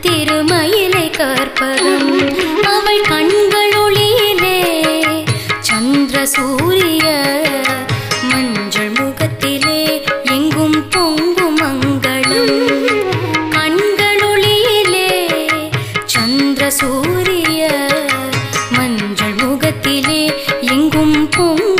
திருமயிலை கற்பகம் அவள் கண்கள் ஒளியிலே சந்திர சூரிய மஞ்சள் முகத்திலே எங்கும் பொங்கும் மங்களம். கண்கள் ஒளியிலே சந்திர சூரிய மஞ்சள் முகத்திலே எங்கும் பொங்கும்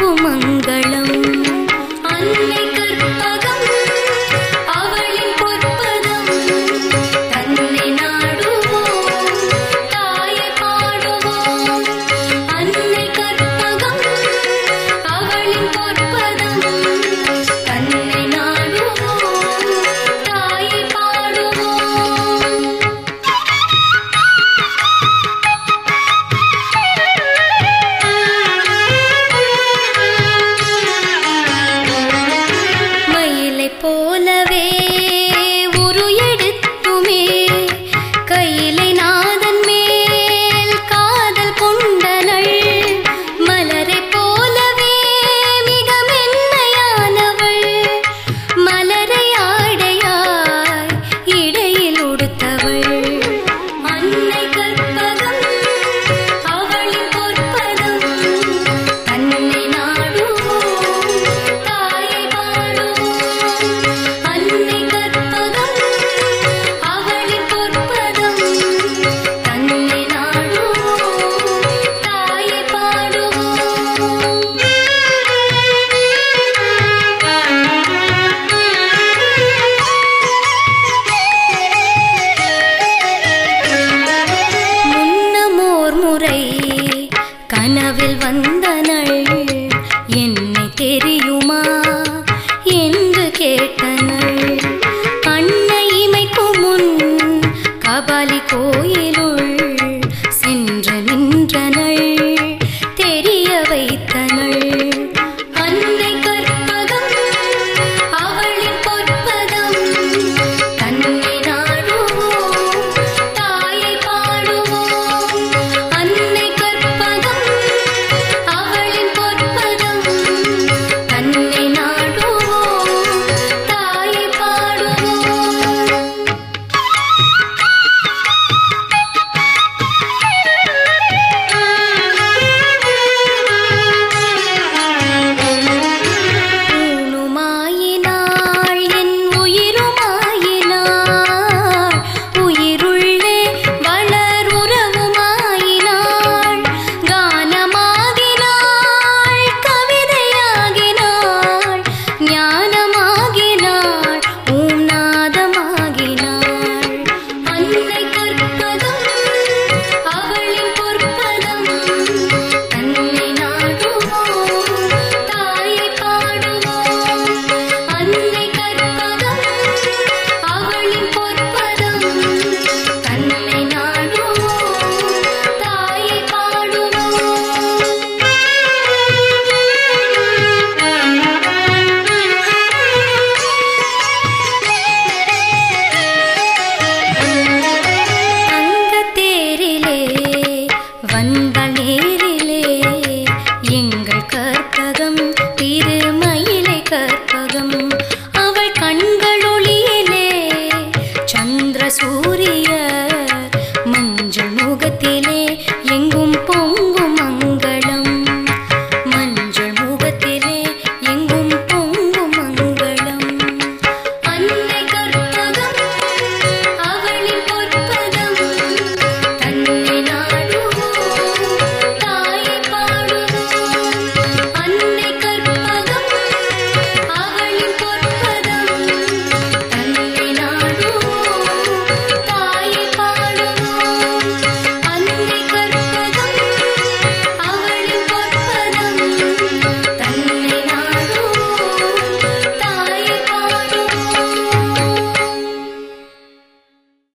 நிலாவில் வந்த